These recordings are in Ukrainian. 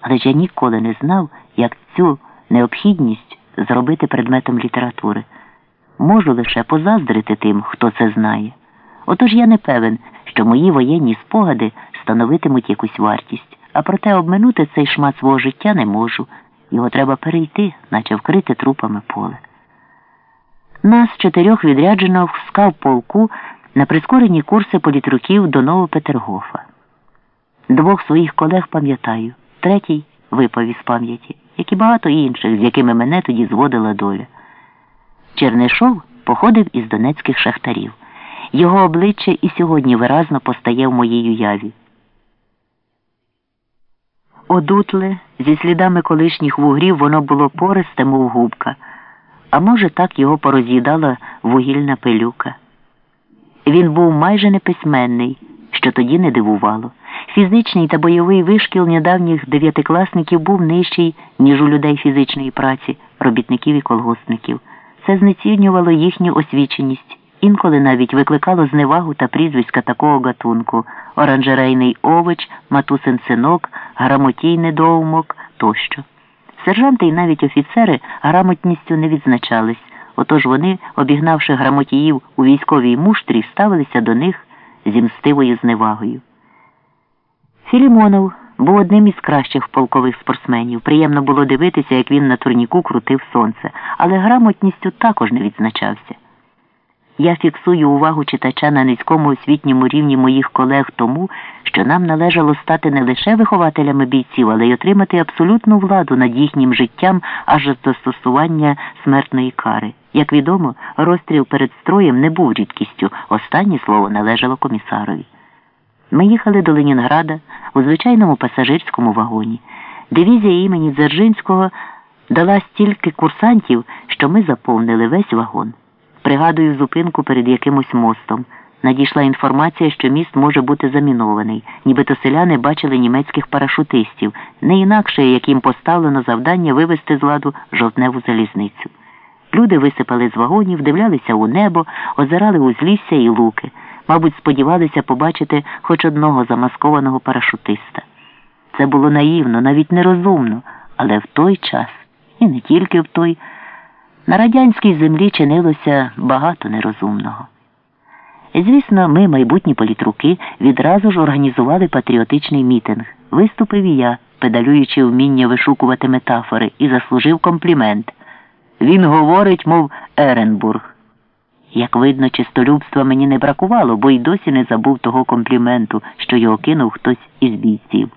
Але ж я ніколи не знав, як цю необхідність зробити предметом літератури. Можу лише позаздрити тим, хто це знає. Отож я не певен, що мої воєнні спогади становитимуть якусь вартість, а проте обминути цей шмат свого життя не можу. Його треба перейти, наче вкрити трупами поле. Нас чотирьох відряджено в скавполку на прискорені курси політруків до Новопетергофа. Двох своїх колег пам'ятаю, третій випав із пам'яті, як і багато інших, з якими мене тоді зводила доля. Чернишов походив із донецьких шахтарів. Його обличчя і сьогодні виразно постає в моїй уяві. Одутле, зі слідами колишніх вугрів, воно було пористе, мов губка, а може, так його пороз'їдала вугільна пилюка. Він був майже неписьменний, що тоді не дивувало. Фізичний та бойовий вишкіл недавніх дев'ятикласників був нижчий, ніж у людей фізичної праці, робітників і колгоспників. Це знецінювало їхню освіченість, інколи навіть викликало зневагу та прізвиська такого гатунку оранжерейний овоч, матусин синок, грамотій недоумок тощо. Сержанти і навіть офіцери грамотністю не відзначались, отож вони, обігнавши грамотіїв у військовій муштрі, ставилися до них зі мстивою зневагою. Філімонов був одним із кращих полкових спортсменів. Приємно було дивитися, як він на турніку крутив сонце, але грамотністю також не відзначався. Я фіксую увагу читача на низькому освітньому рівні моїх колег тому, що нам належало стати не лише вихователями бійців, але й отримати абсолютну владу над їхнім життям аж до застосування смертної кари. Як відомо, розстріл перед строєм не був рідкістю. Останнє слово належало комісарові. Ми їхали до Ленінграда у звичайному пасажирському вагоні. Дивізія імені Дзержинського дала стільки курсантів, що ми заповнили весь вагон. Пригадую зупинку перед якимось мостом. Надійшла інформація, що міст може бути замінований, нібито селяни бачили німецьких парашутистів, не інакше, як їм поставлено завдання вивести з ладу жовтневу залізницю. Люди висипали з вагонів, дивлялися у небо, озирали узлісся і луки, мабуть, сподівалися побачити хоч одного замаскованого парашутиста. Це було наївно, навіть нерозумно, але в той час, і не тільки в той, на радянській землі чинилося багато нерозумного. Звісно, ми, майбутні політруки, відразу ж організували патріотичний мітинг. Виступив і я, педалюючи вміння вишукувати метафори, і заслужив комплімент. Він говорить, мов Еренбург. Як видно, чистолюбства мені не бракувало, бо й досі не забув того компліменту, що його кинув хтось із бійців.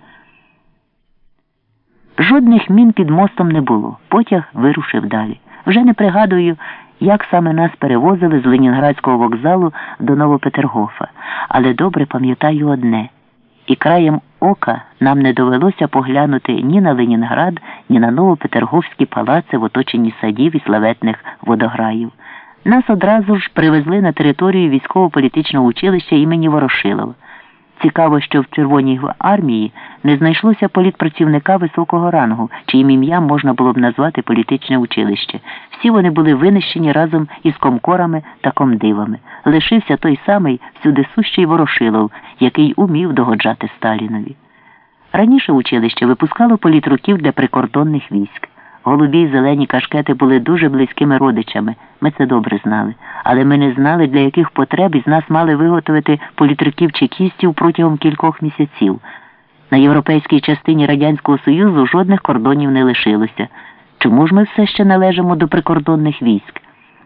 Жодних мін під мостом не було. Потяг вирушив далі. Вже не пригадую, як саме нас перевозили з Ленінградського вокзалу до Новопетергофа, але добре пам'ятаю одне. І краєм ока нам не довелося поглянути ні на Ленінград, ні на Новопетерговські палаци в оточенні садів і славетних водограїв. Нас одразу ж привезли на територію військово-політичного училища імені Ворошилова. Цікаво, що в Червоній армії не знайшлося політпрацівника високого рангу, чиїм ім'ям можна було б назвати політичне училище. Всі вони були винищені разом із комкорами та комдивами. Лишився той самий всюди сущий Ворошилов, який умів догоджати Сталінові. Раніше училище випускало політруків для прикордонних військ. Голубі й зелені кашкети були дуже близькими родичами. Ми це добре знали. Але ми не знали, для яких потреб із нас мали виготовити політруків чекістів протягом кількох місяців. На європейській частині Радянського Союзу жодних кордонів не лишилося. Чому ж ми все ще належимо до прикордонних військ?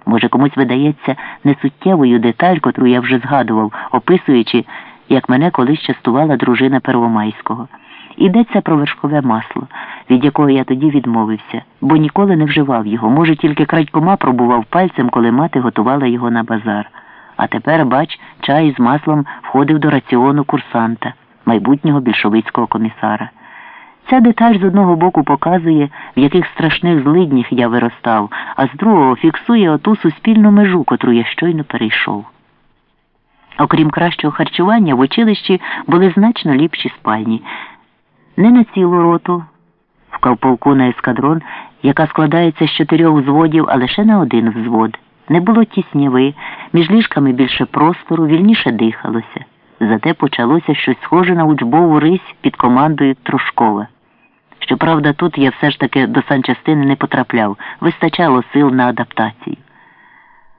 Може, комусь видається несуттєвою деталь, котру я вже згадував, описуючи, як мене колись частувала дружина Первомайського. Йдеться про вершкове масло, від якого я тоді відмовився, бо ніколи не вживав його. Може, тільки крадькома пробував пальцем, коли мати готувала його на базар. А тепер, бач, чай з маслом входив до раціону курсанта, майбутнього більшовицького комісара. Ця деталь з одного боку показує, в яких страшних злиднях я виростав, а з другого фіксує оту суспільну межу, котру я щойно перейшов. Окрім кращого харчування, в училищі були значно ліпші спальні. Не на цілу роту, в кавполку на ескадрон, яка складається з чотирьох взводів, а лише на один взвод. Не було тісняви, між ліжками більше простору, вільніше дихалося. Зате почалося щось схоже на учбову рись під командою Трошкова. Щоправда, тут я все ж таки до санчастини не потрапляв, вистачало сил на адаптацію.